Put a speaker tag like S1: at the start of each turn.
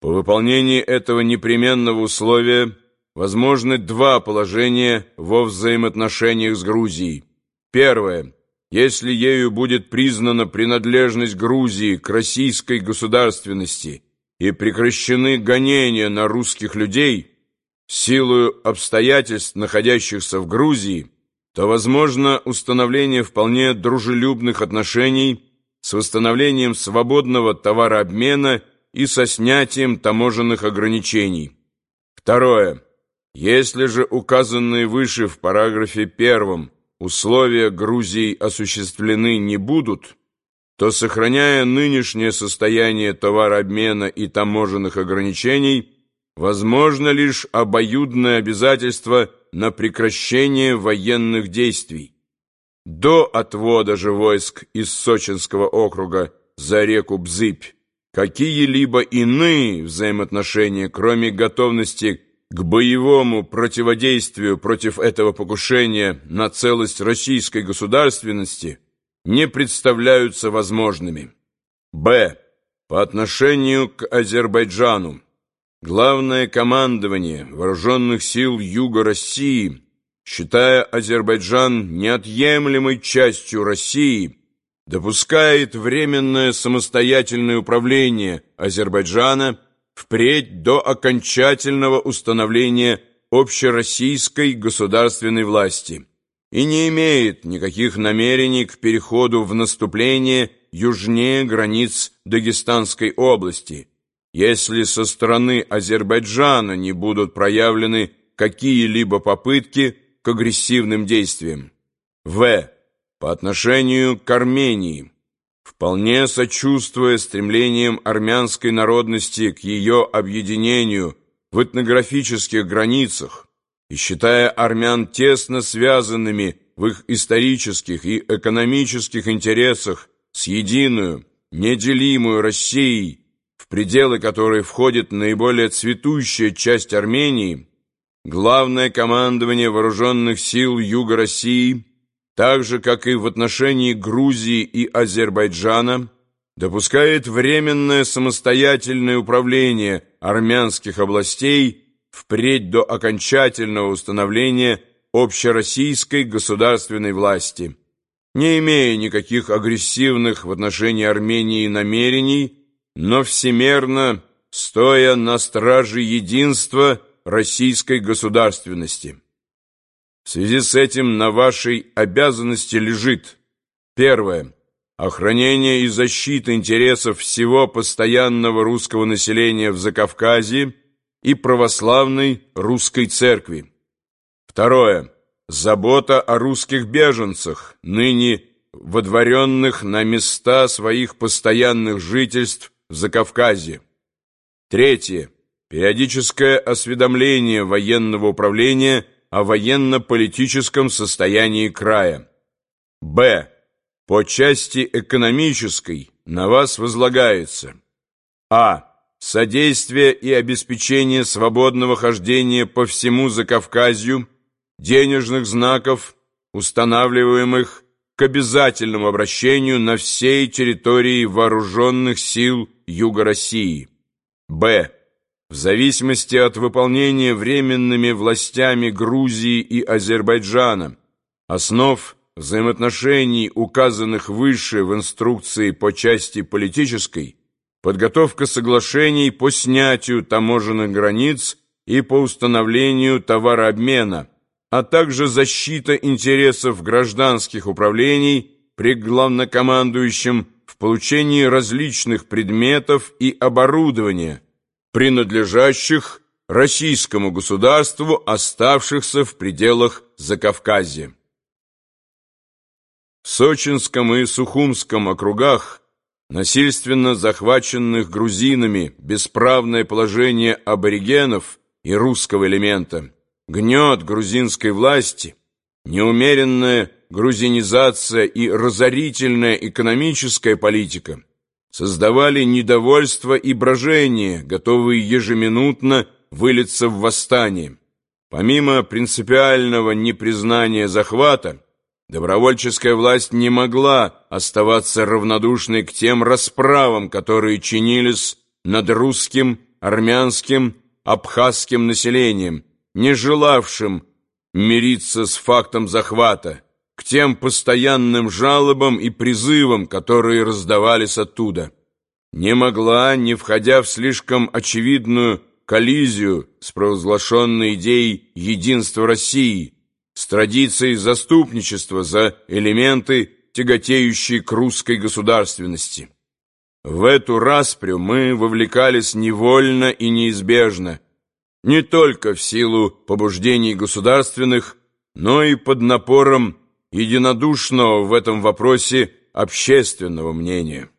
S1: По выполнении этого непременного условия возможны два положения во взаимоотношениях с Грузией. Первое. Если ею будет признана принадлежность Грузии к российской государственности и прекращены гонения на русских людей, силою обстоятельств, находящихся в Грузии, то возможно установление вполне дружелюбных отношений с восстановлением свободного товарообмена и со снятием таможенных ограничений. Второе. Если же указанные выше в параграфе первом условия Грузии осуществлены не будут, то, сохраняя нынешнее состояние товарообмена и таможенных ограничений, возможно лишь обоюдное обязательство на прекращение военных действий. До отвода же войск из Сочинского округа за реку Бзыбь какие-либо иные взаимоотношения, кроме готовности к боевому противодействию против этого покушения на целость российской государственности, не представляются возможными. Б. По отношению к Азербайджану. Главное командование Вооруженных сил Юга России, считая Азербайджан неотъемлемой частью России, допускает временное самостоятельное управление Азербайджана впредь до окончательного установления общероссийской государственной власти и не имеет никаких намерений к переходу в наступление южнее границ Дагестанской области, если со стороны Азербайджана не будут проявлены какие-либо попытки к агрессивным действиям. В по отношению к Армении, вполне сочувствуя стремлениям армянской народности к ее объединению в этнографических границах и считая армян тесно связанными в их исторических и экономических интересах с единую, неделимую Россией, в пределы которой входит наиболее цветущая часть Армении, главное командование вооруженных сил Юга России – так же, как и в отношении Грузии и Азербайджана, допускает временное самостоятельное управление армянских областей впредь до окончательного установления общероссийской государственной власти, не имея никаких агрессивных в отношении Армении намерений, но всемерно стоя на страже единства российской государственности. В связи с этим на вашей обязанности лежит первое охранение и защита интересов всего постоянного русского населения в Закавказье и православной русской церкви. Второе забота о русских беженцах, ныне водворенных на места своих постоянных жительств в Закавказье. Третье периодическое осведомление военного управления о военно-политическом состоянии края. Б. По части экономической на вас возлагается А. Содействие и обеспечение свободного хождения по всему Закавказью, денежных знаков, устанавливаемых к обязательному обращению на всей территории вооруженных сил Юга России. Б в зависимости от выполнения временными властями Грузии и Азербайджана основ взаимоотношений, указанных выше в инструкции по части политической, подготовка соглашений по снятию таможенных границ и по установлению товарообмена, а также защита интересов гражданских управлений при главнокомандующем в получении различных предметов и оборудования – принадлежащих российскому государству, оставшихся в пределах Закавказья. В Сочинском и Сухумском округах, насильственно захваченных грузинами, бесправное положение аборигенов и русского элемента, гнет грузинской власти, неумеренная грузинизация и разорительная экономическая политика – создавали недовольство и брожение, готовые ежеминутно вылиться в восстание. Помимо принципиального непризнания захвата, добровольческая власть не могла оставаться равнодушной к тем расправам, которые чинились над русским армянским, абхазским населением, не желавшим мириться с фактом захвата, к тем постоянным жалобам и призывам, которые раздавались оттуда. Не могла, не входя в слишком очевидную коллизию с провозглашенной идеей единства России, с традицией заступничества за элементы, тяготеющие к русской государственности. В эту распрю мы вовлекались невольно и неизбежно, не только в силу побуждений государственных, но и под напором единодушного в этом вопросе общественного мнения.